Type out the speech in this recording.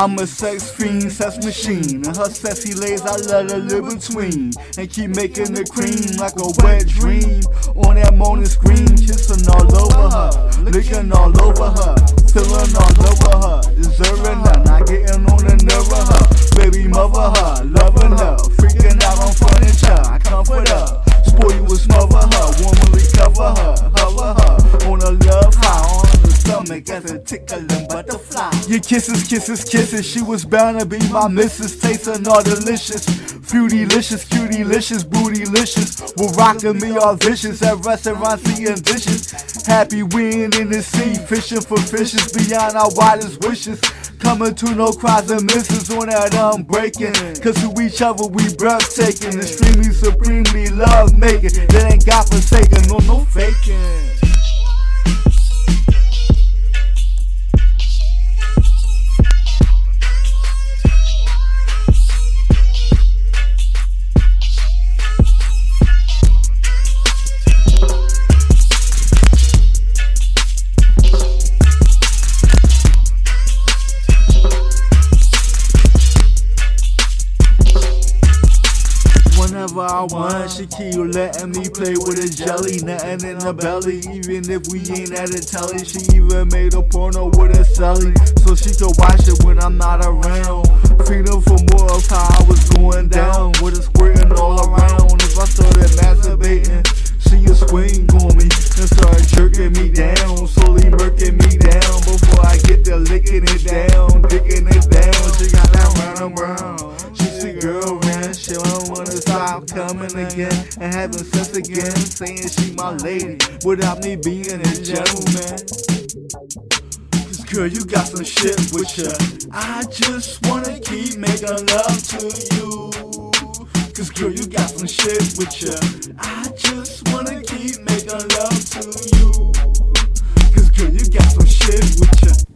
I'm a sex fiend, sex machine. And her sexy legs, I let her live between. And keep making the cream like a wet dream. On that morning screen, kissing all over her. Licking all over her. Feeling all over her. Deserving her, not getting on the nerve of her. Baby mother her, loving her. Freaking out on furniture, I comfort her. Spoil you with smother her. Warmly cover her, hover her. On a love high, on the stomach as a tickling butterfly. Your kisses, kisses, kisses. She was bound to be my missus. Tasting all delicious. Fruity-licious, cutie-licious, bootylicious. We're rocking me all vicious at restaurants eating dishes. Happy we in the sea, fishing for fishes beyond our wildest wishes. Coming to no cries and misses on that unbreaking. Cause to each other we breathtaking. Extremely, supremely love making. That ain't God forsaken, no, no faking. Whenever I want, she keep letting me play with a jelly, nothing in the belly. Even if we ain't at a telly, she even made a porno with a celly, so she could watch it when I'm not around. Feeling for more of how I was going down, with a squirting all around. If I started masturbating, she would swing on me and start jerking me down, slowly murking me down before I get to licking it down, dicking it down. She got that round and round. She's a girl, man. She don't wanna stop coming again and having sex again, saying she my lady without me being a gentleman. Cause girl, you got some shit with ya. I just wanna keep making love to you. Cause girl, you got some shit with ya. I just